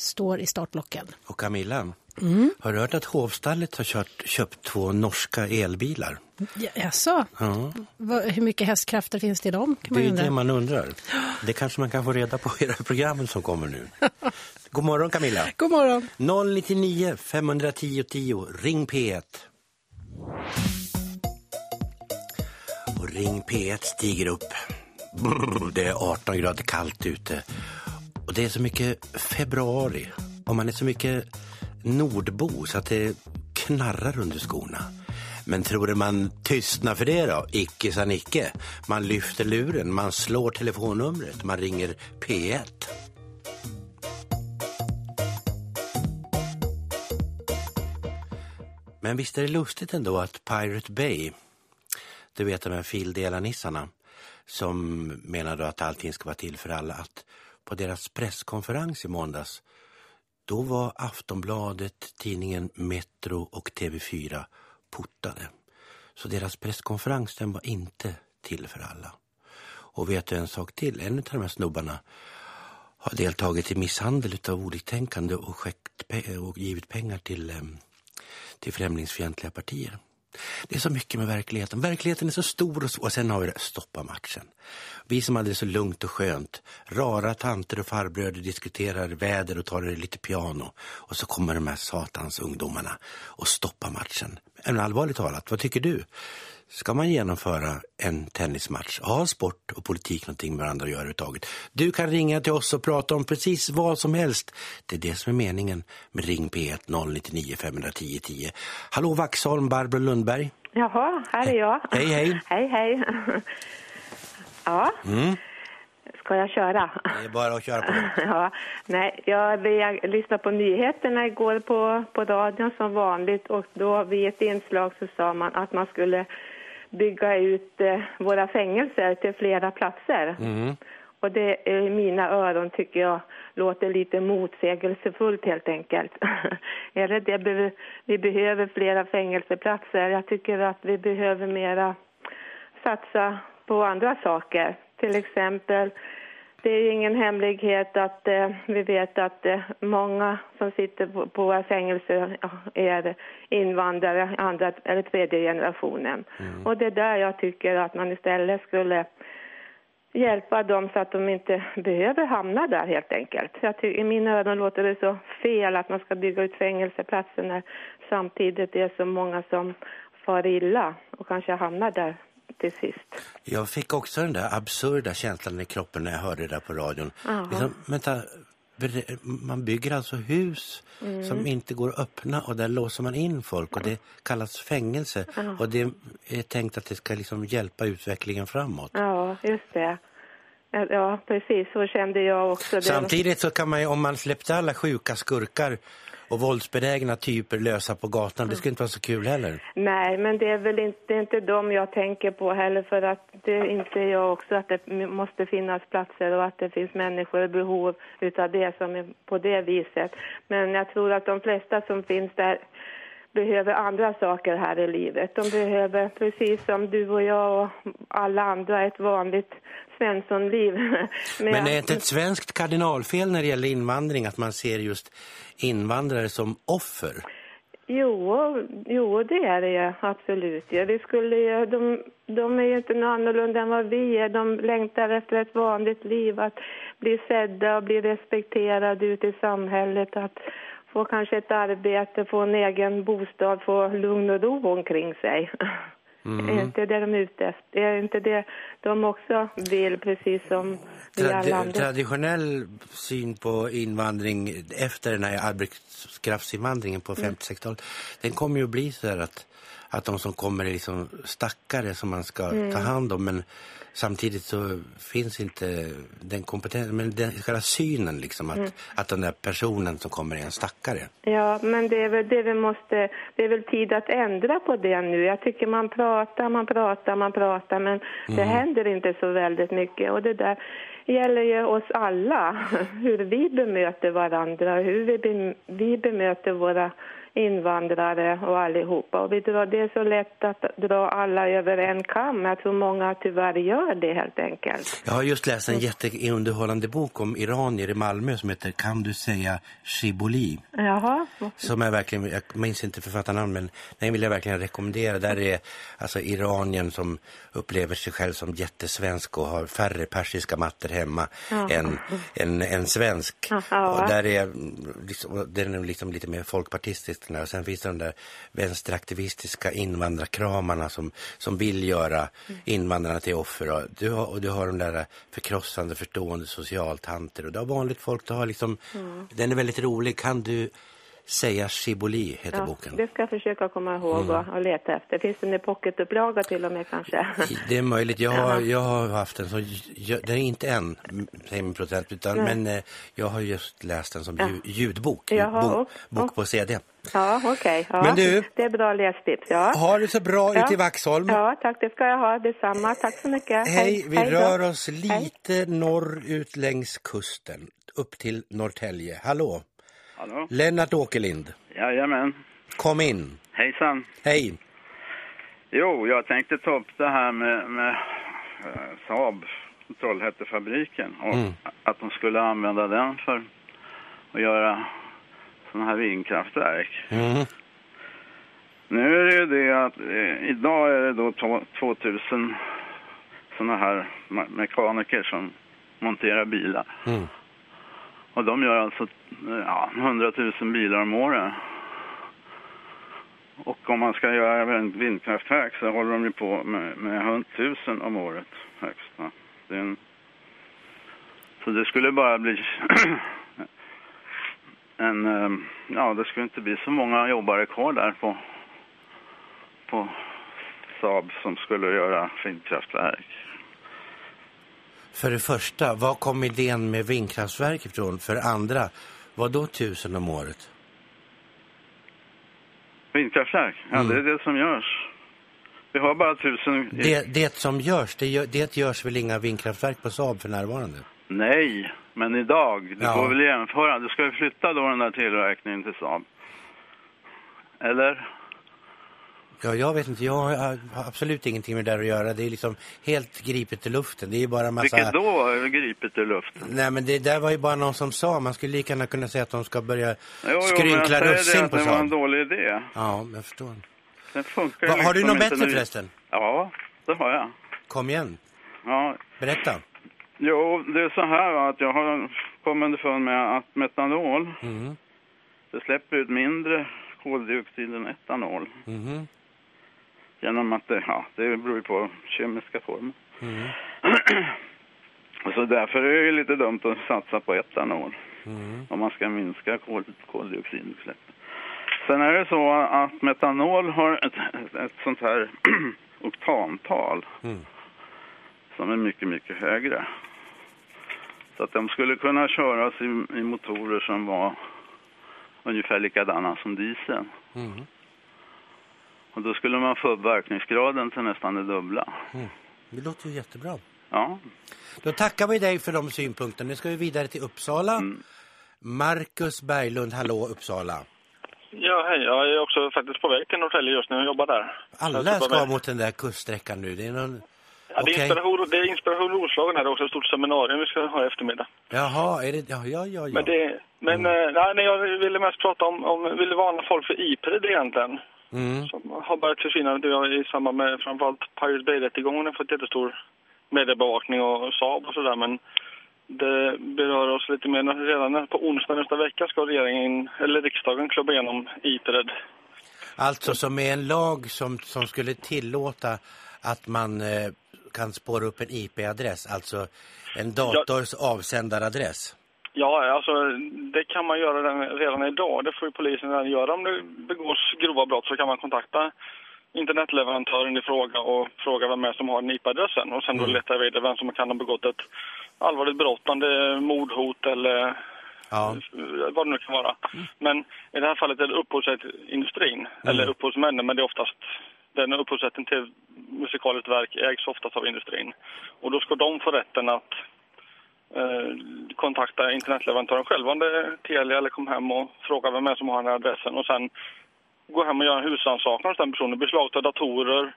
står i startblocken. Och Camilla, mm. har du hört att Hovstallet har kört, köpt två norska elbilar? Ja, jaså? Ja. Hur mycket hästkrafter finns det i dem? Det är det man undrar. Det kanske man kan få reda på i det här programmet som kommer nu. God morgon Camilla. God morgon. 099 510 10. Ring P1. Och Ring P1 stiger upp. Det är 18 grader kallt ute. Och det är så mycket februari. Och man är så mycket nordbo så att det knarrar under skorna. Men tror du man tystnar för det då? Icke sa Nicke. Man lyfter luren, man slår telefonnumret, man ringer P1. Men visst är det lustigt ändå att Pirate Bay, du vet de här fildelarnissarna, som menade att allting ska vara till för alla, att på deras presskonferens i måndags, då var Aftonbladet, tidningen Metro och TV4 portade. Så deras presskonferens den var inte till för alla. Och vet du en sak till? En av de här snubbarna har deltagit i misshandel av oliktänkande och, och givit pengar till, eh, till främlingsfientliga partier. Det är så mycket med verkligheten. Verkligheten är så stor och, så, och sen har vi det, stoppa matchen. Vi som hade det så lugnt och skönt. Rara tanter och farbröder diskuterar väder och tar det lite piano. Och så kommer de här satans ungdomarna och stoppar matchen. Men allvarligt talat, vad tycker du? Ska man genomföra en tennismatch? Har sport och politik någonting med varandra att göra överhuvudtaget? Du kan ringa till oss och prata om precis vad som helst. Det är det som är meningen med Ring P1 099 510 10. Hallå Vaxholm, Barbro Lundberg. Jaha, här är jag. Hej, hej. hej, hej. ja. Mm. Ska jag köra? Det är bara att köra på. ja, nej, jag, jag lyssnade på nyheterna igår på, på radion som vanligt och då vid ett inslag så sa man att man skulle bygga ut eh, våra fängelser till flera platser. Mm. Och det i mina öron tycker jag låter lite motsägelsefullt helt enkelt. Är det det vi behöver flera fängelseplatser? Jag tycker att vi behöver mera satsa på andra saker. Till exempel det är ingen hemlighet att eh, vi vet att eh, många som sitter på, på våra fängelser är invandrare, andra eller tredje generationen. Mm. Och det är där jag tycker att man istället skulle hjälpa dem så att de inte behöver hamna där helt enkelt. Jag tycker, I mina ögon låter det så fel att man ska bygga ut fängelseplatser när samtidigt det är så många som far illa och kanske hamnar där till sist. Jag fick också den där absurda känslan i kroppen när jag hörde det där på radion. Liksom, vänta, man bygger alltså hus mm. som inte går att öppna och där låser man in folk och det kallas fängelse. Ja. Och det är tänkt att det ska liksom hjälpa utvecklingen framåt. Ja, just det. Ja, precis. Så kände jag också. Samtidigt så kan man ju, om man släppte alla sjuka skurkar och våldsbenägna typer lösa på gatan. Det skulle inte vara så kul heller. Nej, men det är väl inte, är inte dem jag tänker på heller för att det är inte jag också att det måste finnas platser och att det finns människor i behov utav det som är på det viset. Men jag tror att de flesta som finns där behöver andra saker här i livet. De behöver, precis som du och jag och alla andra, ett vanligt Svenssonliv. Men, Men är det inte ett svenskt kardinalfel när det gäller invandring att man ser just invandrare som offer? Jo, jo det är det absolut. Ja, vi skulle, de, de är ju inte annorlunda än vad vi är. De längtar efter ett vanligt liv, att bli sedda och bli respekterade ute i samhället, att få kanske ett arbete, få en egen bostad, få lugn och ro omkring sig. Mm. Är inte det de är ute efter? Är inte det de också vill, precis som vi Tradi alla andra? Traditionell syn på invandring efter den här arbetskraftsinvandringen på 50-60-talet, mm. den kommer ju att bli så här att, att de som kommer är liksom stackare som man ska mm. ta hand om, men samtidigt så finns inte den kompetensen, men den själva synen liksom att, mm. att den där personen som kommer är en stackare. Ja, men det är väl det vi måste, det är väl tid att ändra på det nu. Jag tycker man pratar, man pratar, man pratar, men mm. det händer inte så väldigt mycket och det där gäller ju oss alla, hur vi bemöter varandra, hur vi, vi bemöter våra invandrare och allihopa. Och vi drar, det är så lätt att dra alla över en kam. Jag tror många tyvärr gör det helt enkelt. Jag har just läst en jätteunderhållande bok om iranier i Malmö som heter Kan du säga Shiboli? Jaha. Som är verkligen, jag minns inte författarnamn men den vill jag verkligen rekommendera. Där är alltså iranien som upplever sig själv som jättesvensk och har färre persiska mattor hemma ja. än, än, än svensk. Ja. Och där är, liksom, det är liksom lite mer folkpartistiskt. Och sen finns det de där vänsteraktivistiska invandrarkramarna som, som vill göra mm. invandrarna till offer. Och du, har, och du har de där förkrossande, förstående socialtanter. Och det har vanligt folk, du har liksom, mm. den är väldigt rolig. Kan du Säga Shiboli heter ja, boken. Det ska jag försöka komma ihåg mm. och, och leta efter. Finns det en pocketupplaga till och med kanske? Det är möjligt. Jag har, jag har haft den så jag, det är inte en procent utan men eh, jag har just läst den som ja. ljudbok. Jaha, bok, bok på CD. Ja, okej. Okay. Ja, men du, det är bra lästips. Ja. Ha det så bra ja. ute i Vaxholm. Ja, tack. Det ska jag ha. Detsamma. Tack så mycket. Hej, vi Hej rör oss lite Hej. norrut längs kusten upp till Norrtälje. Hallå? Hallå? Lennart Åkerlind. Jajamän. Kom in. Hejsan. Hej. Jo, jag tänkte ta upp det här med, med uh, Saab, Trollhättefabriken. Och mm. att de skulle använda den för att göra sådana här vindkraftverk. Mm. Nu är det ju det att eh, idag är det då 2000 sådana här mekaniker som monterar bilar. Mm. Och de gör alltså ja, 100 000 bilar om året. Och om man ska göra en vindkraftverk så håller de ju på med, med 1000 om året högst. Det en... Så det skulle bara bli en, ehm, ja det skulle inte bli så många jobbare kvar där på, på Saab som skulle göra vindkraftverk. För det första, var kom idén med vindkraftverk ifrån? För det andra, vad då tusen om året? Vindkraftverk? Ja, mm. det är det som görs. Vi har bara tusen... Det, det som görs, det, gör, det görs väl inga vindkraftverk på Saab för närvarande? Nej, men idag, det ja. går väl jämföra. Du ska ju flytta då den där tillverkningen till Saab. Eller? Ja, jag vet inte. Jag har absolut ingenting med det där att göra. Det är liksom helt gripet i luften. Det är bara massa... Vilket då gripet i luften? Nej, men det där var ju bara någon som sa. Man skulle lika gärna kunna säga att de ska börja jo, skrynkla russin på det var en dålig idé. Ja, jag förstår. Den funkar Va, Har du liksom någon bättre nu. förresten? Ja, det har jag. Kom igen. Ja. Berätta. Jo, det är så här att jag har kommit underfund med att metanol mm. det släpper ut mindre koldioxid än etanol. Mm. Genom att det, ja, det beror på kemiska former. Mm. så därför är det lite dumt att satsa på etanol. Mm. Om man ska minska kol, koldioxidutsläppen. Sen är det så att metanol har ett, ett sånt här oktantal. Mm. Som är mycket, mycket högre. Så att de skulle kunna köras i, i motorer som var ungefär likadana som diesel. Mm. Och då skulle man få upp verkningsgraden till nästan det dubbla. Mm. Det låter ju jättebra. Ja. Då tackar vi dig för de synpunkterna. Nu ska vi vidare till Uppsala. Mm. Marcus Berglund, hallå Uppsala. Ja, hej. Jag är också faktiskt på väg till Norrtälje just nu och jobbar där. Alla ska mot den där kuststräckan nu. Det är någon... Ja, det, är inspiration, det är inspiration Roslagen här också, ett stort seminarium vi ska ha i eftermiddag. Jaha, är det, ja, ja, ja. Men, det, men mm. nej, nej, jag ville mest prata om, om ville varna folk för IPRED egentligen. Mm. Som har börjat försvinna i samband med framförallt Pirate Bay-rättegången fått jättestor mediebevakning och Saab och sådär. Men det berör oss lite mer. Redan på onsdag nästa vecka ska regeringen, eller riksdagen klubba igenom IPRED. Alltså som är en lag som, som skulle tillåta att man eh, kan spåra upp en IP-adress, alltså en dators ja. avsändaradress. Ja, alltså det kan man göra redan idag. Det får ju polisen redan göra. Om det begås grova brott så kan man kontakta internetleverantören i fråga och fråga vem är som har den IP-adressen. Och sen då mm. leta vidare vem som kan ha begått ett allvarligt brott, om det är mordhot eller ja. vad det nu kan vara. Mm. Men i det här fallet är det upphovsrättsindustrin, mm. eller upphovsmännen, men det är oftast den upphovsrätten till musikaliskt verk ägs oftast av industrin. Och då ska de få rätten att Eh, kontakta internetleverantören själv om det är Telia eller kom hem och fråga vem är som har den här adressen och sen gå hem och göra en husrannsakan hos den personen, beslagta datorer,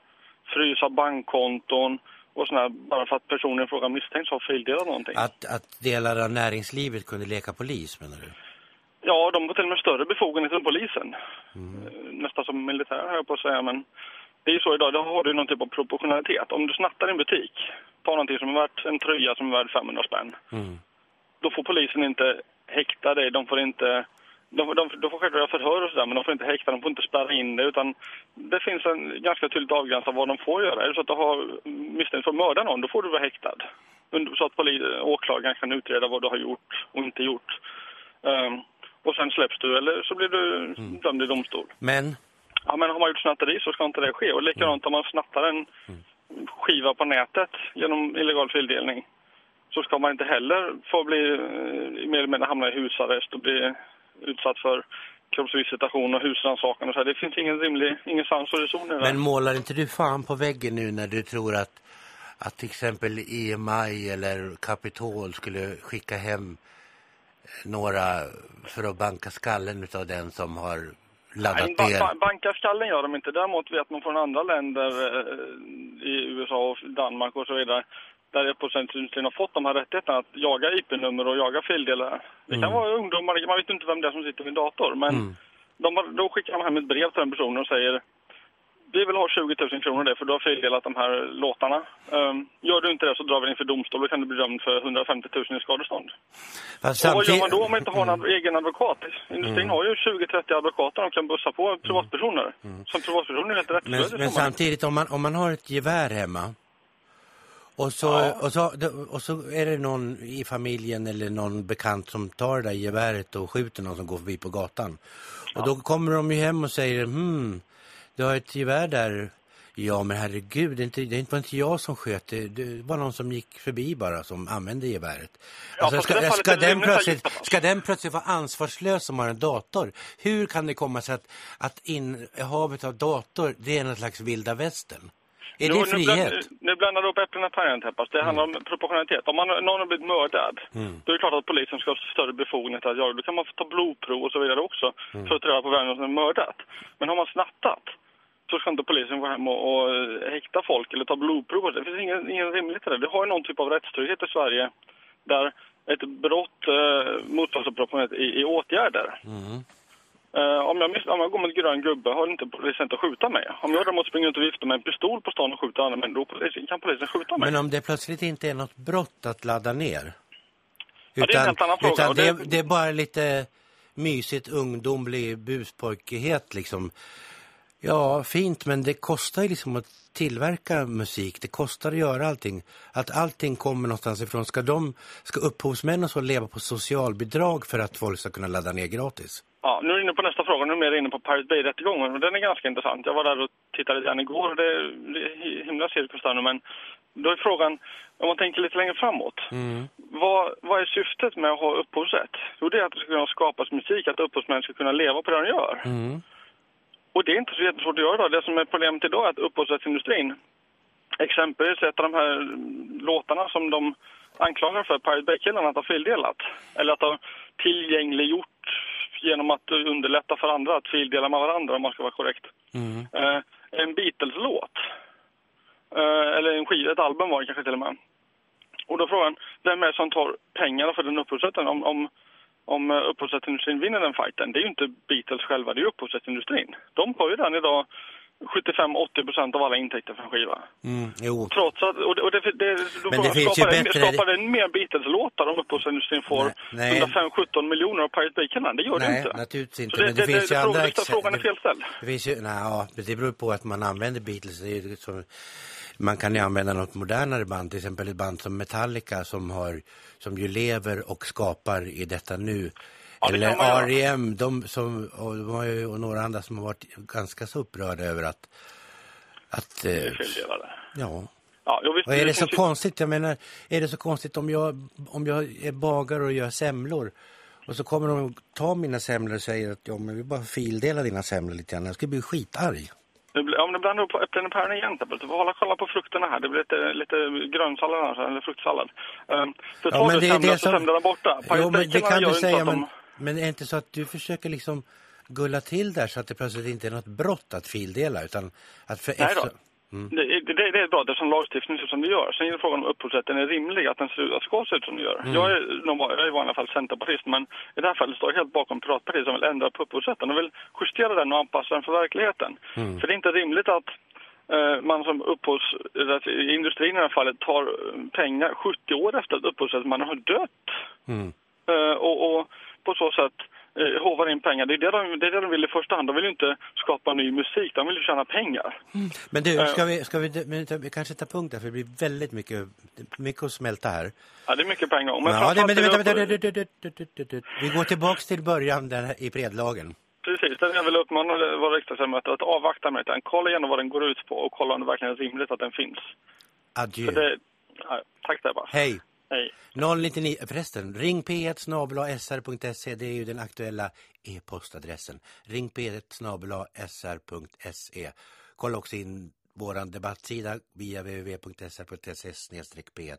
frysa bankkonton och sådär, bara för att personen i fråga misstänks ha feldelat någonting. Att, att delar av näringslivet kunde leka polis, menar du? Ja, de har till och med större befogenheter än polisen. Mm. Nästan som militär, jag på att säga, men det är ju så idag, då har du någon typ av proportionalitet. Om du snattar en butik, tar någonting som är värt en tröja som är värd 500 spänn, mm. då får polisen inte häkta dig, de får inte... De, de, de får självklart förhör och sådär, men de får inte häkta, de får inte spärra in det, utan det finns en ganska tydligt avgränsat vad de får göra. Är det så att du har misstänkt för att mörda någon, då får du vara häktad. Så att polis, åklagaren kan utreda vad du har gjort och inte gjort. Um, och sen släpps du, eller så blir du mm. dömd i domstol. Men? Ja, men har man gjort snatteri så ska inte det ske. Och likadant om man snattar en skiva på nätet genom illegal fildelning så ska man inte heller få bli eh, mer eller mindre hamna i husarrest och bli utsatt för kroppsvisitation och husrannsakan och så här. Det finns ingen rimlig, ingen sans och reson i det. Men målar inte du fan på väggen nu när du tror att, att till exempel EMI eller Capitol skulle skicka hem eh, några för att banka skallen av den som har laddat Nej, ner? Ba banka skallen gör de inte. Däremot vet man från andra länder eh, i USA och Danmark och så vidare där upphovsrättsindustrin har fått de här rättigheterna att jaga IP-nummer och jaga fildelar. Det kan mm. vara ungdomar, man vet inte vem det är som sitter vid dator, men mm. de, då skickar de hem ett brev till den personen och säger vi vill ha 20 000 kronor det för du har feldelat de här låtarna. Um, gör du inte det så drar vi inför domstol och kan du bli dömd för 150 000 i skadestånd. Fast och vad gör man då om man inte har en mm. egen advokat? Industrin mm. har ju 20-30 advokater de kan bussa på privatpersoner. Mm. Som privatpersoner är helt rättslösa. Men, men samtidigt, om man, om man har ett gevär hemma och så, ja. och, så, och så är det någon i familjen eller någon bekant som tar det där geväret och skjuter någon som går förbi på gatan. Och ja. då kommer de ju hem och säger, hmm, du har ett gevär där. Ja, men herregud, det, är inte, det var inte jag som sköt det. Det var någon som gick förbi bara som använde geväret. Alltså, ska, ska, den plötsligt, ska den plötsligt vara ansvarslös som har en dator? Hur kan det komma sig att, att innehavet av dator, det är någon slags vilda västern? Är det frihet? Nu, nu blandar du upp äpplen och päron, Teppas. Det handlar mm. om proportionalitet. Om man, någon har blivit mördad, mm. då är det klart att polisen ska ha större befogenheter att göra. Då kan man få ta blodprov och så vidare också mm. för att ta reda på vem som är mördat. Men har man snattat, så ska inte polisen gå hem och, och häkta folk eller ta blodprov. Det finns ingen, ingen rimlighet i det. Vi har ju någon typ av rättstrygghet i Sverige där ett brott eh, motsvaras av proportionalitet i, i åtgärder. Mm. Uh, om, jag miss, om jag går med en grön gubbe har inte polisen inte att skjuta mig. Om jag däremot springer ut och viftar med en pistol på stan och skjuter andra människor, polisen, kan polisen skjuta mig. Men om det plötsligt inte är något brott att ladda ner? Utan, ja, det är en helt annan fråga. Utan det, det är bara lite mysigt ungdomlig buspojkighet liksom. Ja, fint, men det kostar ju liksom att tillverka musik. Det kostar att göra allting. Att allting kommer någonstans ifrån. Ska, de, ska upphovsmän och så leva på socialbidrag för att folk ska kunna ladda ner gratis? Ja, nu är du inne på nästa fråga. Nu är mer inne på Pirate Bay-rättegången. Den är ganska intressant. Jag var där och tittade lite igår. Det är, det är himla cirkus där nu. Men då är frågan, om man tänker lite längre framåt. Mm. Vad, vad är syftet med att ha upphovsrätt? Jo, det är att det ska kunna skapas musik. Att upphovsmän ska kunna leva på det de gör. Mm. Och det är inte så jättesvårt att göra då. Det som är problemet idag är att upphovsrättsindustrin, exempelvis ett av de här låtarna som de anklagar för Pirate Bay-killarna att ha feldelat, eller att ha tillgängliggjort genom att underlätta för andra att fildela med varandra om man ska vara korrekt. Mm. Eh, en Beatles-låt, eh, eller en skiva, ett album var det kanske till och med. Och då frågan, vem är det som tar pengarna för den upphovsrätten? Om, om om eh, upphovsrättsindustrin vinner den fighten, det är ju inte Beatles själva, det är upphovsrättsindustrin. De har ju den idag 75-80 procent av alla intäkter för en skiva. Mm, jo. Trots att, och det, och det, det, Men det finns skapar, ju bättre... skapar det mer Beatles-låtar om upphovsrättsindustrin får 105-17 miljoner av Pirate Bay Canon? Det gör nej, det inte. Nej, naturligtvis inte. Så det, men det, finns ju andra. Frågan är felställd. Det finns ju, nej, ja, det beror på att man använder Beatles. Det är som, man kan ju använda något modernare band, till exempel ett band som Metallica som, har, som ju lever och skapar i detta nu. Ja, Eller R.E.M. De som, och, de har ju, och några andra som har varit ganska så upprörda över att... att det feldelade. Ja. Ja, vet, och är det, så konstigt? Jag menar, är det så konstigt om jag, om jag är bagare och gör semlor och så kommer de ta mina semlor och säger att ja, men vi bara fildela dina semlor lite grann. Jag ska bli skitarg. Om du blandar upp äpplen och päron igen, du får hålla kolla på frukterna här. Det blir lite, lite grönsallad här, eller fruktsallad. Um, så tar ja, men du det så semlorna borta. Jo, men det kan du säga, men, de... men är inte så att du försöker liksom gulla till där så att det plötsligt inte är något brott att fildela utan att för Nej efter... Mm. Det, det, det, är bra eftersom lagstiftningen ser ut som det gör. Sen är frågan om upphovsrätten är rimlig, att den ser, att ska se ut som det gör. Mm. Jag, är, jag är i vanliga fall centerpartist, men i det här fallet står jag helt bakom Piratpartiet som vill ändra på upphovsrätten och vill justera den och anpassa den för verkligheten. Mm. För det är inte rimligt att eh, man som upphovsrättsindustrin i det här fallet tar pengar 70 år efter att upphovsrättsmannen har dött. Mm. Eh, och, och på så sätt eh, hovar in pengar. Det är det, de, det är det de vill i första hand. De vill inte skapa ny musik, de vill tjäna pengar. Mm. Men du, ska vi, ska vi, vi kanske ta punkt där för det blir väldigt mycket, mycket att smälta här. Ja, det är mycket pengar. Men ja, det, men, vänta, vänta, vänta, Vi går tillbaka till början där i predlagen. Precis, det jag vill uppmana våra riksdagsledamöter att avvakta med den. Kolla igenom vad den går ut på och kolla om det verkligen är rimligt att den finns. Adjö. Det, ja, tack Stebba. Hej. Hej. 099, förresten, ring p1 sr.se, det är ju den aktuella e-postadressen. Ring p1 sr.se. Kolla också in vår debattsida via www.sr.se p1.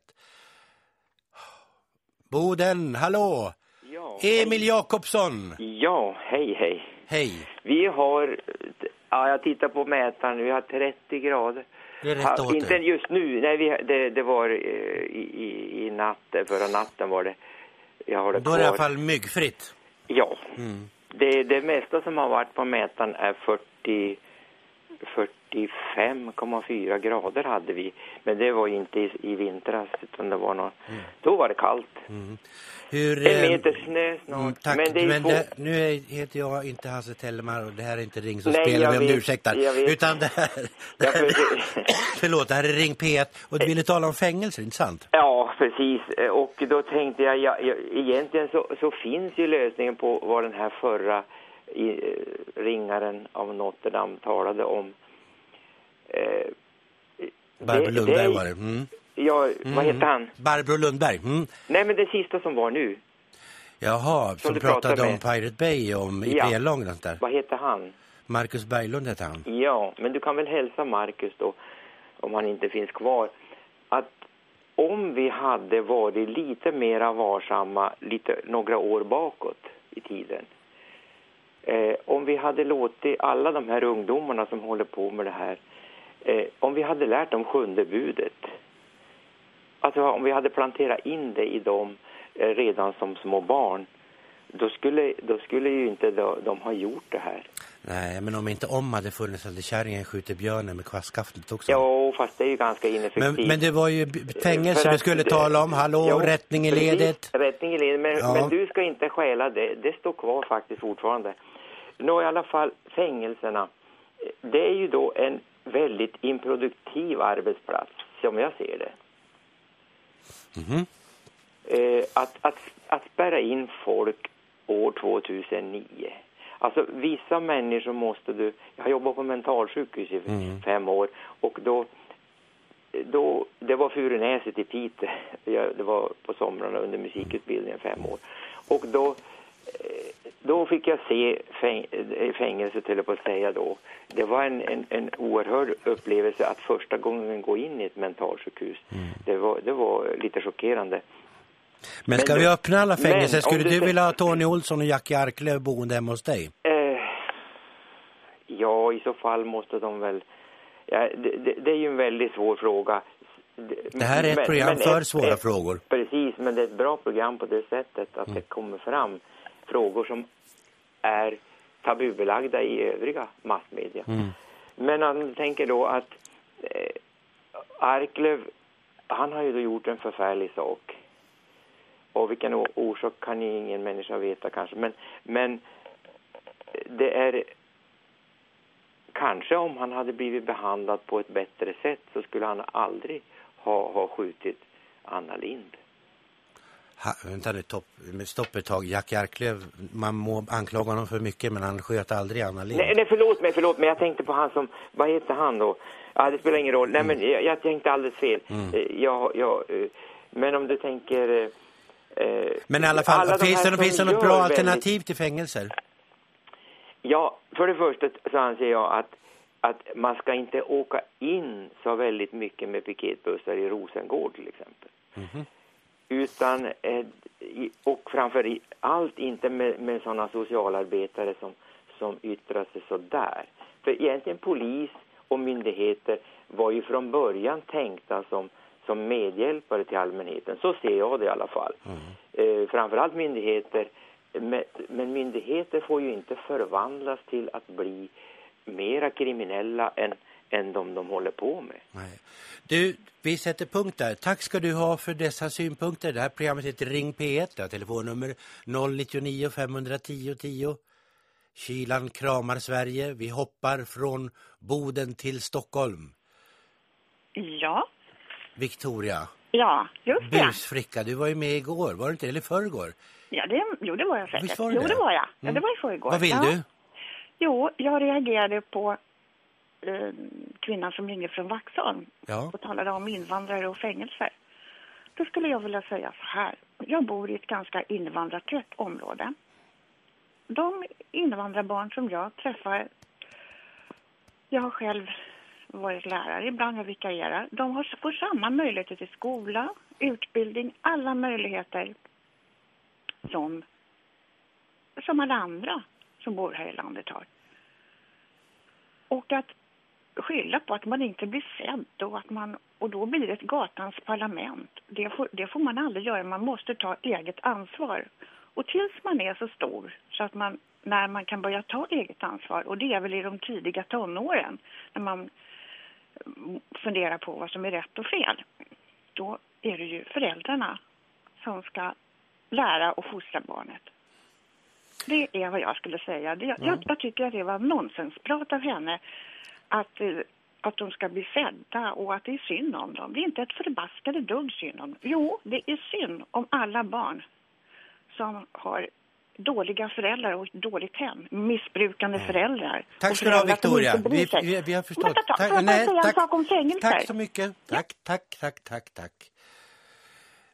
Boden, hallå! Ja, Emil hej. Jakobsson! Ja, hej hej. Hej. Vi har, ja jag tittar på mätaren, vi har 30 grader. Det är rätt ha, Inte just nu, nej vi, det, det var i, i, i natt, förra natten var det. Jag har det Då är det i alla fall myggfritt. Ja. Mm. Det, det mesta som har varit på mätaren är 40, 45,4 grader hade vi. Men det var inte i, i vintras utan det var någon, mm. då var det kallt. Mm. Hur, en meter snö snart. Mm, tack, men, det men det, nu heter jag inte Hasse Tellemar och det här är inte Ring som Nej, spelar, vem du ursäktar. Utan det här, det här förlåt, det här är Ring P1 och du ville tala om fängelser, inte sant? Ja, precis. Och då tänkte jag, ja, ja, egentligen så, så finns ju lösningen på vad den här förra i, eh, ringaren av Notre Dame talade om. Eh, Barbro Lundberg var det. Mm. Ja, mm. vad heter han? Barbro Lundberg. Mm. Nej, men det sista som var nu. Jaha, som, som pratade, pratade om Pirate Bay om i ja. långt där. Vad heter han? Marcus Berglund heter han. Ja, men du kan väl hälsa Marcus då, om han inte finns kvar, att om vi hade varit lite mera varsamma lite, några år bakåt i tiden eh, om vi hade låtit alla de här ungdomarna som håller på med det här eh, om vi hade lärt dem sjunde budet alltså om vi hade planterat in det i dem eh, redan som små barn då skulle, då skulle ju inte de, de ha gjort det här. Nej, men om inte om hade funnits hade kärringen skjuter björnen med kvastskaftet också. Ja, fast det är ju ganska ineffektivt. Men, men det var ju fängelse vi skulle tala om. Hallå, jo, rättning i ledet. Rättning i ledet, men, ja. men du ska inte stjäla det. Det står kvar faktiskt fortfarande. Nå, i alla fall fängelserna. Det är ju då en väldigt improduktiv arbetsplats, som jag ser det. Mm eh, att, att, att spärra in folk år 2009. Alltså vissa människor måste du... Jag har jobbat på mentalsjukhus i mm. fem år och då, då... Det var Furunäset i Piteå. Det var på somrarna under musikutbildningen fem år. Och då, då fick jag se fäng, fängelset, eller på att säga då. Det var en, en, en oerhörd upplevelse att första gången gå in i ett mentalsjukhus. Mm. Det, var, det var lite chockerande. Men ska men, vi öppna alla fängelser? Skulle du, du vilja ha Tony Olsson och Jackie Arklöv boende hemma hos dig? Eh, ja, i så fall måste de väl... Ja, det, det, det, är ju en väldigt svår fråga. Det här är ett men, program men för ett, svåra ett, frågor. Precis, men det är ett bra program på det sättet att mm. det kommer fram frågor som är tabubelagda i övriga massmedia. Mm. Men man tänker då att eh, Arklöv, han har ju då gjort en förfärlig sak. Och vilken orsak kan ju ingen människa veta kanske. Men, men det är kanske om han hade blivit behandlad på ett bättre sätt så skulle han aldrig ha, ha skjutit Anna Lind. Ha, vänta nu, topp, stopp ett tag. Jack Arklöv, man må anklaga honom för mycket men han sköt aldrig Anna Lind. Nej, nej, förlåt mig, förlåt mig. Jag tänkte på han som, vad heter han då? Ja, det spelar ingen roll. Nej, mm. men jag, jag tänkte alldeles fel. Mm. Eh, jag, jag, eh, men om du tänker eh, Eh, Men i alla fall, alla finns, de det, finns det något bra väldigt... alternativ till fängelser? Ja, för det första så anser jag att, att man ska inte åka in så väldigt mycket med piketbussar i Rosengård till exempel. Mm -hmm. Utan, eh, och framför allt inte med, med sådana socialarbetare som som yttrar sig så där. För egentligen polis och myndigheter var ju från början tänkta som, som medhjälpare till allmänheten. Så ser jag det i alla fall. Mm. Eh, framförallt myndigheter. Men, men myndigheter får ju inte förvandlas till att bli mera kriminella än, än de de håller på med. Nej. Du, vi sätter punkt där. Tack ska du ha för dessa synpunkter. Det här programmet heter Ring P1. Telefonnummer 099 510 10. Kylan kramar Sverige. Vi hoppar från Boden till Stockholm. Ja. Victoria. Ja, just det. Busfricka, du var ju med igår, var det inte? Eller förrgår? Ja, det, jo, det var jag säkert. Var det? Jo, det var jag. Ja, det var i förrgår. Vad vill ja. du? Jo, jag reagerade på eh, kvinnan som ringer från Vaxholm ja. och talade om invandrare och fängelser. Då skulle jag vilja säga så här. Jag bor i ett ganska invandrartätt område. De invandrarbarn som jag träffar, jag har själv varit lärare, ibland jag vikarierar, de har, får samma möjligheter till skola, utbildning, alla möjligheter som, som alla andra som bor här i landet har. Och att skylla på att man inte blir sedd och, att man, och då blir det ett gatans parlament. Det får, det får man aldrig göra. Man måste ta eget ansvar. Och tills man är så stor så att man, när man kan börja ta eget ansvar, och det är väl i de tidiga tonåren, när man funderar på vad som är rätt och fel, då är det ju föräldrarna som ska lära och fostra barnet. Det är vad jag skulle säga. Det, jag, jag, tycker att det var nonsensprat av henne att, eh, att de ska bli sedda och att det är synd om dem. Det är inte ett förbaskade dugg synd om dem. Jo, det är synd om alla barn som har dåliga föräldrar och ett dåligt hem. Missbrukande mm. föräldrar. Tack ska du ha, Victoria. Vi, vi, vi, har förstått. Men, tack, tack, nej, säga tack, en sak om fängelser? Tack så mycket. Tack, ja. tack, tack, tack, tack.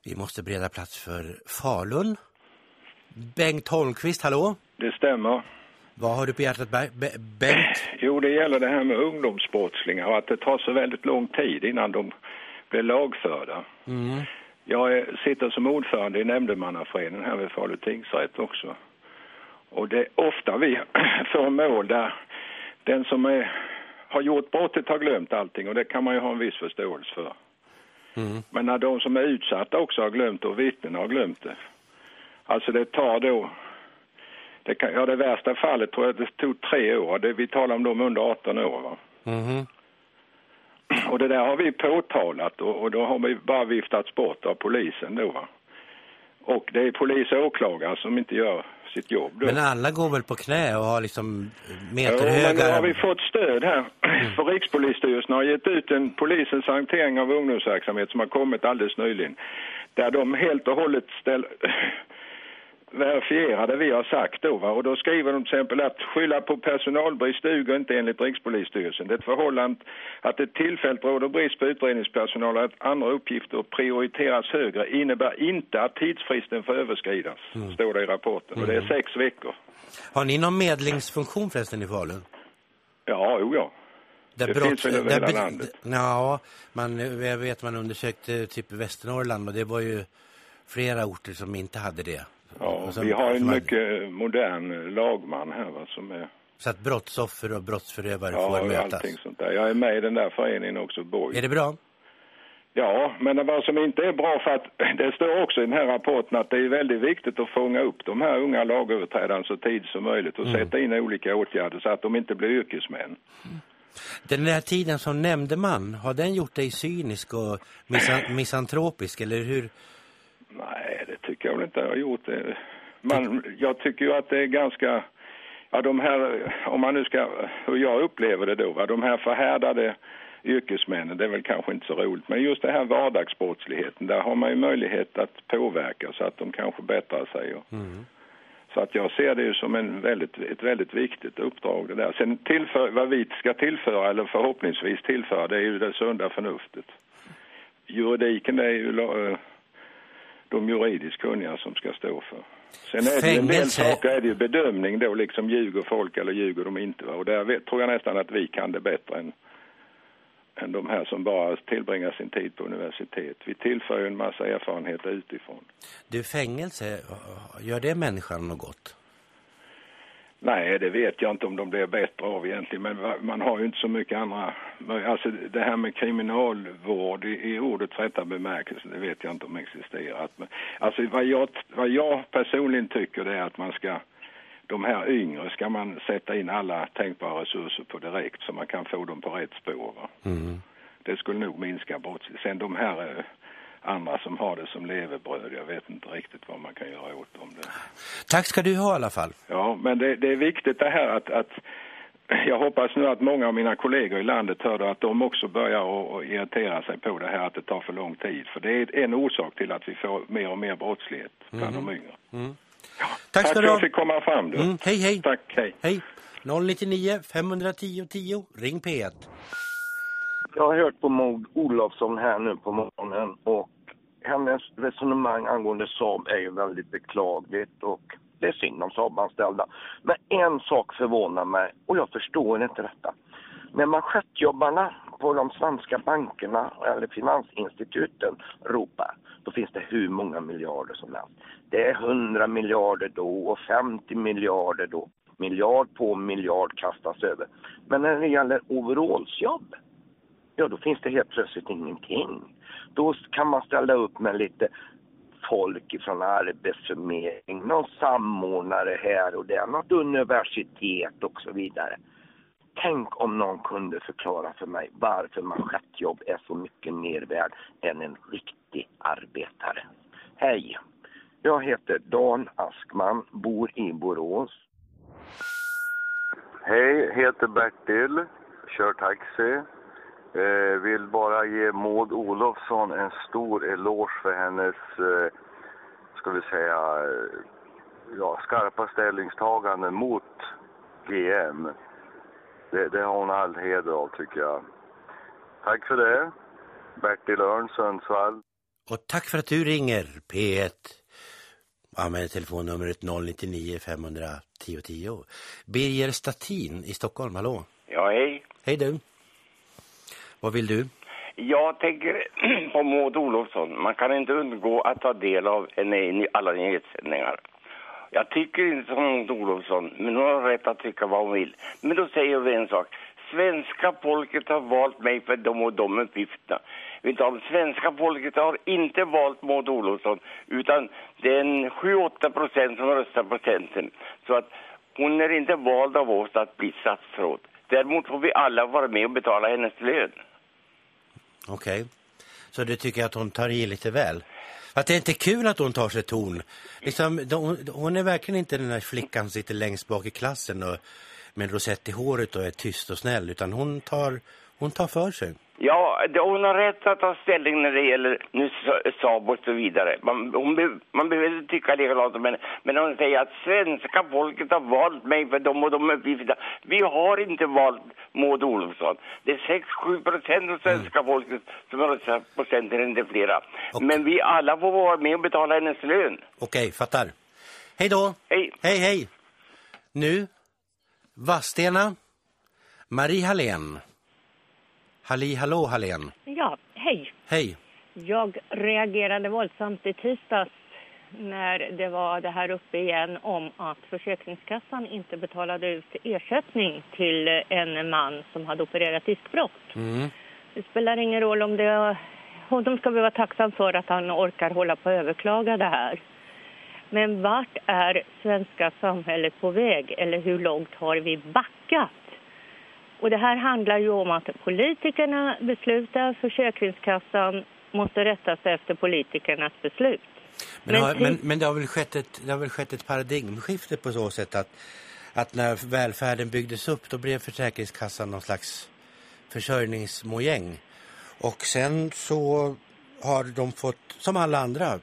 Vi måste bereda plats för Falun. Bengt Holmqvist, hallå? Det stämmer. Vad har du på hjärtat, Bengt? Jo, det gäller det här med ungdomsbrottslingar och att det tar så väldigt lång tid innan de blir lagförda. Mm. Jag sitter som ordförande i nämndemannaföreningen här vid Falu tingsrätt också. Och det är ofta vi får mål där den som är, har gjort brottet har glömt allting och det kan man ju ha en viss förståelse för. Mm. Men när de som är utsatta också har glömt och vittnen har glömt det. Alltså det tar då, det kan, ja det värsta fallet tror jag det tog tre år. Det, vi talar om dem under 18 år va. Mm. Och det där har vi påtalat och, och då har vi bara viftats bort av polisen då va. Och det är polis och åklagare som inte gör sitt jobb då. Men alla går väl på knä och har liksom meterhöga... Ja, men nu har vi fått stöd här. Mm. För Rikspolisstyrelsen har gett ut en polisens hantering av ungdomsverksamhet som har kommit alldeles nyligen. Där de helt och hållet ställer verifiera det vi har sagt då. Va? Och då skriver de till exempel att skylla på personalbrist duger inte enligt Rikspolisstyrelsen. Det är ett förhållande att det tillfälligt råder brist på utredningspersonal och att andra uppgifter prioriteras högre innebär inte att tidsfristen får överskridas, mm. står det i rapporten. Mm. Och det är mm. sex veckor. Har ni någon medlingsfunktion förresten i Falun? Ja, jo ja. Där det brott, finns väl över hela landet. Ja, man, jag vet man undersökte typ Västernorrland och det var ju flera orter som inte hade det. Ja, vi har en mycket modern lagman här va, som är... Så att brottsoffer och brottsförövare ja, får mötas? Ja, allting sånt där. Jag är med i den där föreningen också, Borg. Är det bra? Ja, men vad som inte är bra för att det står också i den här rapporten att det är väldigt viktigt att fånga upp de här unga lagöverträdarna så tid som möjligt och mm. sätta in olika åtgärder så att de inte blir yrkesmän. Den där tiden som nämnde man, har den gjort dig cynisk och misantropisk eller hur, Nej, väl inte jag har gjort. Man, jag tycker ju att det är ganska... Ja, de här, om man nu ska, hur jag upplever det då, va, de här förhärdade yrkesmännen, det är väl kanske inte så roligt. Men just det här vardagsbrottsligheten, där har man ju möjlighet att påverka så att de kanske bättrar sig. Och, mm. Så att jag ser det ju som en väldigt, ett väldigt viktigt uppdrag det där. Sen tillför, vad vi ska tillföra, eller förhoppningsvis tillföra, det är ju det sunda förnuftet. Juridiken det är ju de juridiskt kunniga som ska stå för. Sen är det en del saker är det ju bedömning då, liksom ljuger folk eller ljuger de inte. Va? Och där vet, tror jag nästan att vi kan det bättre än, än de här som bara tillbringar sin tid på universitet. Vi tillför ju en massa erfarenheter utifrån. Du, fängelse, gör det människan något gott? Nej, det vet jag inte om de blir bättre av egentligen, men man har ju inte så mycket andra... Alltså det här med kriminalvård i, i ordets rätta bemärkelse, det vet jag inte om existerat. Men, alltså vad jag, vad jag personligen tycker det är att man ska... De här yngre ska man sätta in alla tänkbara resurser på direkt så man kan få dem på rätt spår. Mm. Det skulle nog minska brottslighet. Sen de här eh, andra som har det som levebröd. Jag vet inte riktigt vad man kan göra åt dem. Det. Tack ska du ha i alla fall. Ja, men det, det är viktigt det här att, att jag hoppas nu att många av mina kollegor i landet hör att de också börjar att irritera sig på det här att det tar för lång tid. För det är en orsak till att vi får mer och mer brottslighet bland mm. de yngre. Mm. Ja, tack. Tack för att jag fick komma fram. Du. Mm, hej, hej. Tack, hej. Hej. 099 510 10. Ring P1. Jag har hört på Maud Olofsson här nu på morgonen och hennes resonemang angående Saab är ju väldigt beklagligt och det är synd om Saab-anställda. Men en sak förvånar mig och jag förstår inte detta. När manschettjobbarna på de svenska bankerna eller finansinstituten ropar, då finns det hur många miljarder som helst. Det är 100 miljarder då och 50 miljarder då. Miljard på miljard kastas över. Men när det gäller overallsjobb, ja då finns det helt plötsligt ingenting. Då kan man ställa upp med lite folk från arbetsförmedling, någon samordnare här och där, något universitet och så vidare. Tänk om någon kunde förklara för mig varför manschettjobb är så mycket mer värd än en riktig arbetare. Hej! Jag heter Dan Askman, bor i Borås. Hej, heter Bertil, kör taxi. Eh, vill bara ge Maud Olofsson en stor eloge för hennes, eh, ska vi säga, eh, ja, skarpa ställningstagande mot GM. Det, det har hon all heder av tycker jag. Tack för det. Bertil Örn, Sundsvall. Och tack för att du ringer P1. Använder telefonnumret 099 510 10. Birger Statin i Stockholm, hallå? Ja, hej. Hej du. Vad vill du? Jag tänker på Maud Olofsson. Man kan inte undgå att ta del av henne i alla nyhetssändningar. Jag tycker inte som Maud Olofsson, men hon har rätt att tycka vad hon vill. Men då säger vi en sak. Svenska folket har valt mig för de och de uppgifterna. Utan svenska folket har inte valt Maud Olofsson utan det är en 7-8 procent som röstar på Centern. Så att hon är inte vald av oss att bli statsråd. Däremot får vi alla vara med och betala hennes lön. Okej. Okay. Så du tycker att hon tar i lite väl? Att det är inte kul att hon tar sig ton. Liksom, hon är verkligen inte den där flickan som sitter längst bak i klassen och med en rosett i håret och är tyst och snäll. Utan hon tar, hon tar för sig. Ja, hon har rätt att ta ställning när det gäller nu Saab och så vidare. Man, hon, man behöver inte tycka likadant men, men hon säger att svenska folket har valt mig för de och de uppgifterna. Vi har inte valt Maud Olofsson. Det är 6-7 procent av svenska mm. folket som röstar på Centern, inte flera. Okay. Men vi alla får vara med och betala hennes lön. Okej, okay, fattar. Hej då. Hej. Hej, hej. Nu, Vastena, Marie Hallén. Halli hallå Hallén. Ja, hej. Hej. Jag reagerade våldsamt i tisdags när det var det här uppe igen om att Försäkringskassan inte betalade ut ersättning till en man som hade opererat diskbrott. Mm. Det spelar ingen roll om det... De ska vi vara tacksam för att han orkar hålla på att överklaga det här. Men vart är svenska samhället på väg? Eller hur långt har vi backat? Och det här handlar ju om att politikerna beslutar, Försäkringskassan måste rätta sig efter politikernas beslut. Men, men, har, men, men det, har väl skett ett, det har väl skett ett paradigmskifte på så sätt att, att när välfärden byggdes upp då blev Försäkringskassan någon slags försörjningsmojäng. Och sen så har de fått, som alla andra,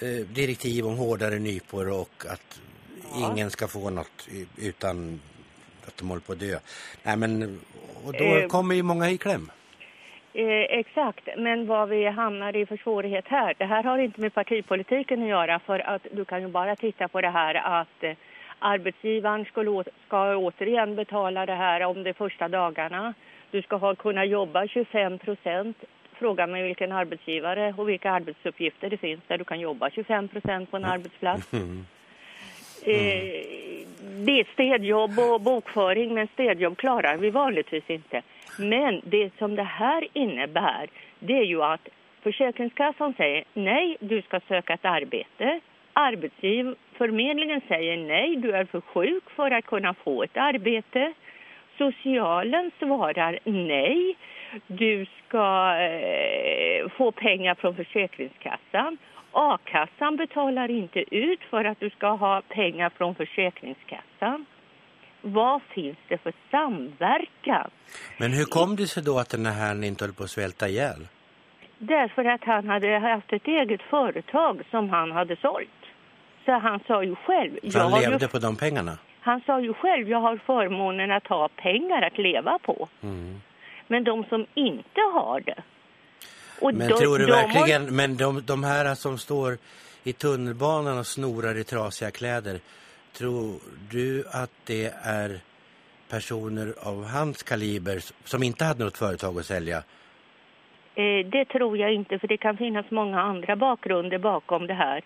eh, direktiv om hårdare nypor och att ja. ingen ska få något utan att de håller på att dö. Nej, men och då eh, kommer ju många i kläm. Eh, exakt, men vad vi hamnar i för svårighet här, det här har inte med partipolitiken att göra för att du kan ju bara titta på det här att eh, arbetsgivaren ska, ska återigen betala det här om de första dagarna. Du ska ha, kunna jobba 25 procent. Fråga mig vilken arbetsgivare och vilka arbetsuppgifter det finns där du kan jobba 25 procent på en arbetsplats. Mm. Mm. Eh, det är städjobb och bokföring, men städjobb klarar vi vanligtvis inte. Men det som det här innebär, det är ju att Försäkringskassan säger nej, du ska söka ett arbete. Arbetsförmedlingen säger nej, du är för sjuk för att kunna få ett arbete. Socialen svarar nej, du ska eh, få pengar från Försäkringskassan. A-kassan betalar inte ut för att du ska ha pengar från Försäkringskassan. Vad finns det för samverkan? Men hur kom det sig då att den här inte höll på att svälta ihjäl? Därför att han hade haft ett eget företag som han hade sålt. Så han sa ju själv... För han ju, levde på de pengarna? han sa ju själv, jag har förmånen att ha pengar att leva på. Mm. Men de som inte har det... och Men de- tror du de har- verkligen, men de, de här som står i tunnelbanan och snorar i trasiga kläder, tror du att det är personer av hans kaliber som inte hade något företag att sälja? Eh, det tror jag inte, för det kan finnas många andra bakgrunder bakom det här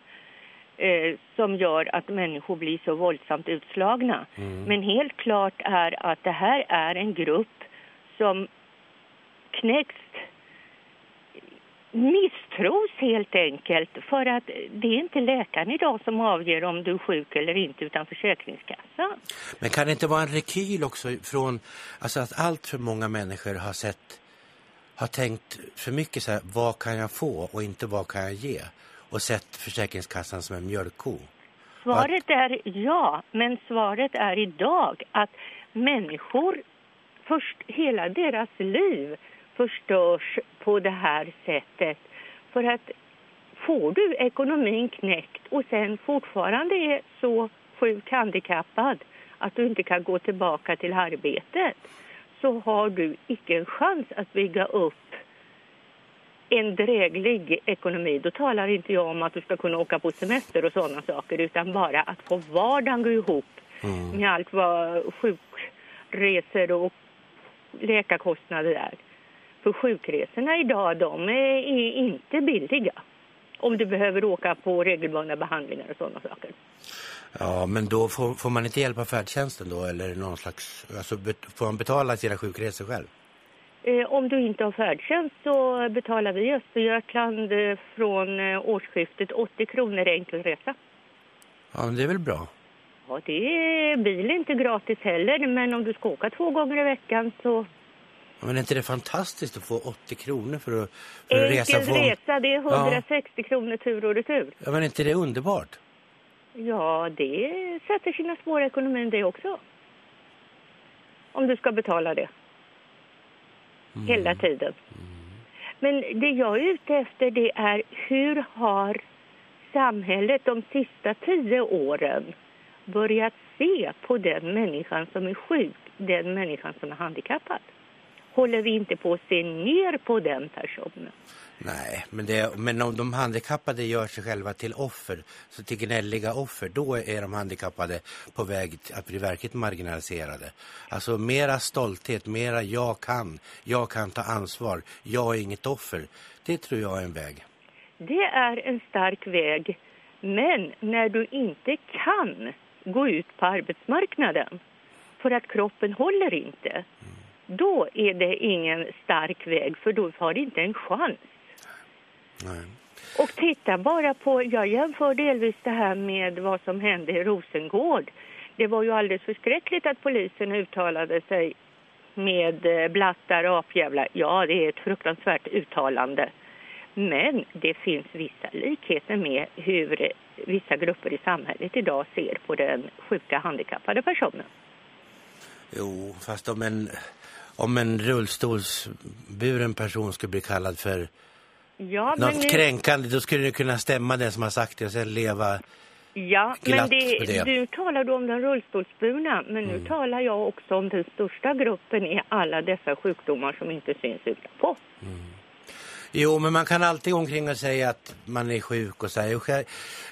eh, som gör att människor blir så våldsamt utslagna. Mm. Men helt klart är att det här är en grupp som knäcks misstros helt enkelt för att det är inte läkaren idag som avgör om du är sjuk eller inte utan Försäkringskassan. Men kan det inte vara en rekyl också från alltså att allt för många människor har sett har tänkt för mycket så här, vad kan jag få och inte vad kan jag ge? Och sett Försäkringskassan som en mjölkko. Svaret är ja, men svaret är idag att människor, först hela deras liv förstörs på det här sättet. För att får du ekonomin knäckt och sen fortfarande är så sjuk handikappad att du inte kan gå tillbaka till arbetet så har du icke en chans att bygga upp en dräglig ekonomi. Då talar inte jag om att du ska kunna åka på semester och sådana saker utan bara att få vardagen gå ihop med allt vad sjukresor och läkarkostnader är. För sjukresorna idag, de är inte billiga. Om du behöver åka på regelbundna behandlingar och sådana saker. Ja, men då får, får man inte hjälp av färdtjänsten då? Eller någon slags, alltså får man betala sina sjukresor själv? Eh, om du inte har färdtjänst så betalar vi Östergötland eh, från eh, årsskiftet 80 kronor enkel resa. Ja, men det är väl bra. Ja, det är bil är inte gratis heller, men om du ska åka två gånger i veckan så... Ja, Men är inte det fantastiskt att få 80 kronor för att, för att resa Enkel från... resa, det är Ja. 160 kronor tur och retur. Ja, men är inte det underbart? Ja, det sätter sina spår i ekonomin det också. Om du ska betala det. Hela tiden. Men det jag är ute efter det är hur har samhället de sista tio åren börjat se på den människan som är sjuk, den människan som är handikappad? Håller vi inte på att se ner på den personen? Nej, men, det, men om de handikappade gör sig själva till offer, så till gnälliga offer, då är de handikappade på väg att bli verkligt marginaliserade. Alltså mera stolthet, mera jag kan, jag kan ta ansvar, jag är inget offer. Det tror jag är en väg. Det är en stark väg. Men när du inte kan gå ut på arbetsmarknaden för att kroppen håller inte, då är det ingen stark väg för då har du inte en chans. Nej. Och titta bara på, jag jämför delvis det här med vad som hände i Rosengård. Det var ju alldeles förskräckligt att polisen uttalade sig med eh, blattar, apjävlar. Ja, det är ett fruktansvärt uttalande. Men det finns vissa likheter med hur eh, vissa grupper i samhället idag ser på den sjuka handikappade personen. Jo, fast om en, om en rullstolsburen person skulle bli kallad för Ja, något men, kränkande, då skulle det kunna stämma den som har sagt det och sen leva... Ja, men det, det. du talar då om den rullstolsburna, men nu talar jag också om den största gruppen i alla dessa sjukdomar som inte syns utanpå. Jo, men man kan alltid gå omkring och säga att man är sjuk och så här. Och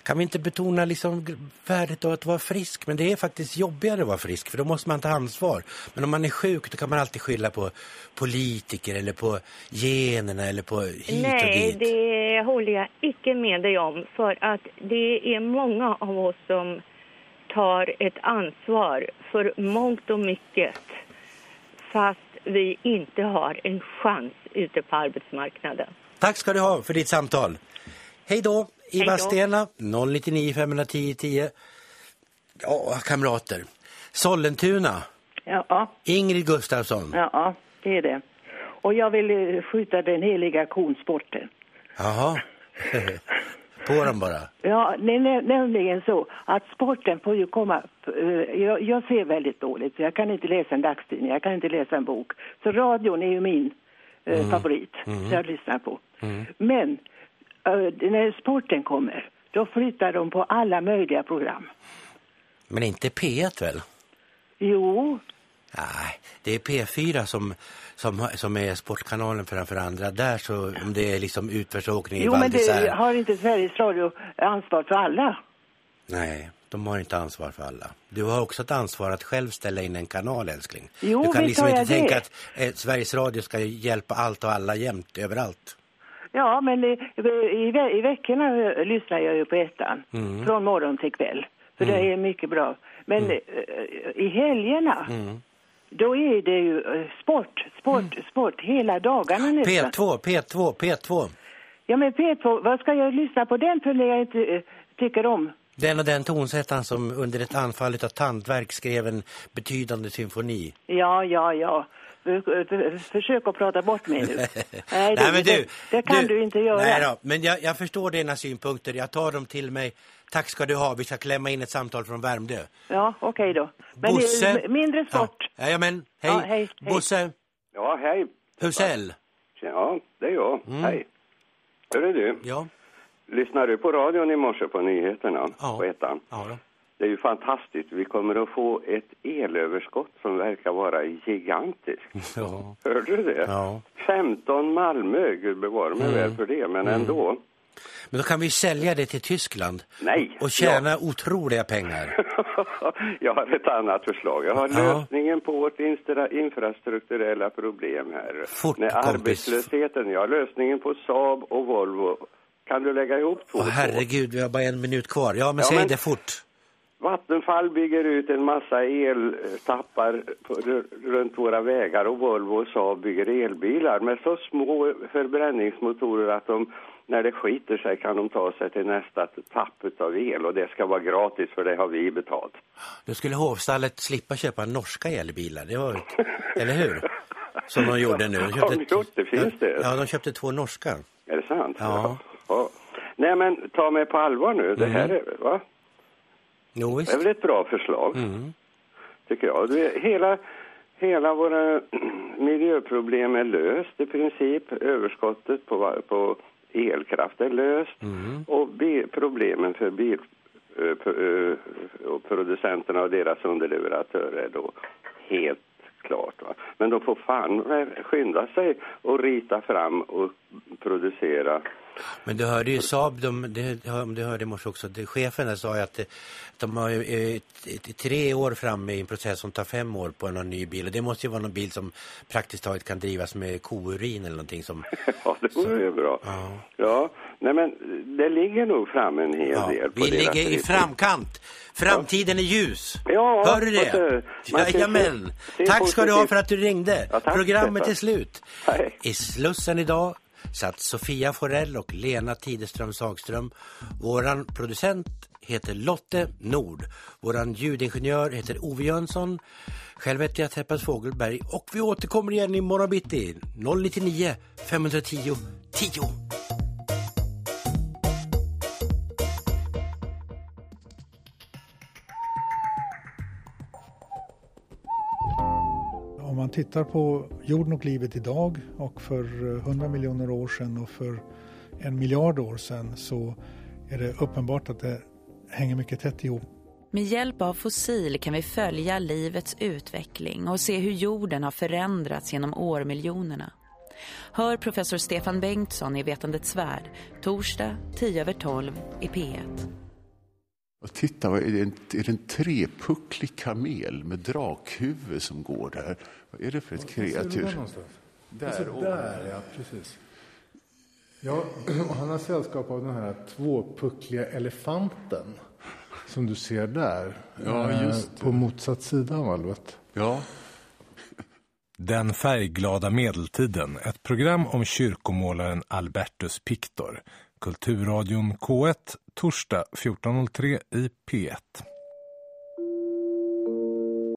Kan vi inte betona liksom värdet av att vara frisk? Men det är faktiskt jobbigare att vara frisk, för då måste man ta ansvar. Men om man är sjuk, då kan man alltid skylla på politiker eller på generna eller på hit och Nej, dit. det håller jag icke med dig om. För att det är många av oss som tar ett ansvar för mångt och mycket fast vi inte har en chans ute på arbetsmarknaden. Tack ska du ha för ditt samtal. Hej då i Hej då. Vadstena 099 510 10. Ja, kamrater. Sollentuna. Ja, Ingrid Gustafsson. ja, det är det. Och jag vill skjuta den heliga konsporten. Jaha. På dem bara. Ja, det är nä- nämligen så att sporten får ju komma... eh, Jag, jag ser väldigt dåligt, så jag kan inte läsa en dagstidning, jag kan inte läsa en bok. Så radion är ju min eh, Mm. favorit, Mm. jag lyssnar på. Men eh, när sporten kommer, då flyttar de på alla möjliga program. Men inte P1 väl? Jo, Nej, det är P4 som, som, som är sportkanalen framför andra. Där så, om det är liksom utförsåkning i jo men det har inte Sveriges Radio ansvar för alla. Nej, de har inte ansvar för alla. Du har också ett ansvar att själv ställa in en kanal, älskling. Jo, du kan liksom inte jag tänka det. att eh, Sveriges Radio ska hjälpa allt och alla jämt, överallt. Ja, men i, i, ve- i veckorna lyssnar jag ju på ettan. Mm. Från morgon till kväll. För Mm. det är mycket bra. Men eh, i helgerna, Mm. Då är det ju eh, sport, sport, sport hela dagarna nästan. P2, P2, P2. Ja, men P2, vad ska jag lyssna på den för jag inte eh, tycker om? Den och den tonsättaren som under ett anfall av tandvärk skrev en betydande symfoni. Ja, ja, ja. För- Försök att prata bort mig nu. Nej, det, Nej, men du, det, det kan du, inte göra. Nej då, men jag, jag förstår dina synpunkter. Jag tar dem till mig. Tack ska du ha. Vi ska klämma in ett samtal från Värmdö. Ja, okej då. Men eh, Bosse. mindre sport. Ja, Jajamän, hej. Ja, hej, hej. Bosse Ja, hej. Husell. Ja, det är jag. Mm. Hej. Hörru du. Ja. Lyssnade du på radion i morse på nyheterna? Ja. På ettan? Ja, då. Det är ju fantastiskt. Vi kommer att få ett elöverskott som verkar vara gigantiskt. Ja. Hörde du det? Ja. 15 Malmö, gud bevare mig Mm. väl för det, men Mm. ändå. Men då kan vi sälja det till Tyskland. Nej. Och tjäna otroliga pengar. Jag har ett annat förslag. Jag har Ja. lösningen på vårt infrastrukturella problem här. Fort, Med kompis. arbetslösheten. Jag har lösningen på Saab och Volvo. Kan du lägga ihop två? Åh, herregud, vi har bara en minut kvar. Ja, men Ja, säg men- det fort. Vattenfall bygger ut en massa eltappar på, runt våra vägar och Volvo och Saab bygger elbilar med så små förbränningsmotorer att de när det skiter sig kan de ta sig till nästa tapp av el och det ska vara gratis för det har vi betalt. Då skulle hovstallet slippa köpa norska elbilar. Det var ett, eller hur? Som de gjorde nu. De de gjort det? Finns det? Ja, de köpte två norska. Är det sant? Ja. ja. Nej men ta mig på allvar nu. Det här Mhm. är, va? Jo, Det visst. är väl ett bra förslag, Mm. tycker jag. Du, vet, hela, hela våra miljöproblem är löst i princip. Överskottet på, på elkraft är löst. Mm. Och problemen för bil, eh, pro- eh, och producenterna och deras underleverantörer är då helt klart. Va? Men de får fan skynda sig och rita fram och producera Men du hörde ju Saab, de, det, om du hörde i morse också, det, chefen där sa ju att det, de har ju, eh, tre år framme i en process som tar fem år på någon ny bil. Och det måste ju vara någon bil som praktiskt taget kan drivas med kourin eller någonting som... Ja, det vore ju bra. Ja. Ja, nej men det ligger nog fram en hel Ja, del på vi ligger i framkant. Framtiden är ljus. Ja, Hör du det? Jajamän. Tack ska du ha för att du ringde. Ja, tack, Programmet är slut. Hej. I Slussen idag satt Sofia Forell och Lena Tideström Sagström. Våran producent heter Lotte Nord. Våran ljudingenjör heter Ove Jönsson. Själv heter jag Teppas Fågelberg och vi återkommer igen i morgon bitti 099 510 10. Tittar på jorden och livet idag och för eh, 100 miljoner år sedan och för en miljard år sedan så är det uppenbart att det hänger mycket tätt ihop. Med hjälp av fossil kan vi följa livets utveckling och se hur jorden har förändrats genom årmiljonerna. Hör professor Stefan Bengtsson i Vetandets värld, torsdag 10 över 12 i P1. Och titta, vad är det, en, är det en trepucklig kamel med drakhuvud som går där? Vad är det för ett kreatur? Där, Alltså, där, ja, precis. Ja, och han har sällskap av den här tvåpuckliga elefanten. som du ser där. Ja, eh, just det. På motsatt sida av valvet. Ja. Den färgglada medeltiden, ett program om kyrkomålaren Albertus Pictor. Kulturradion K1, torsdag 14.03 i P1.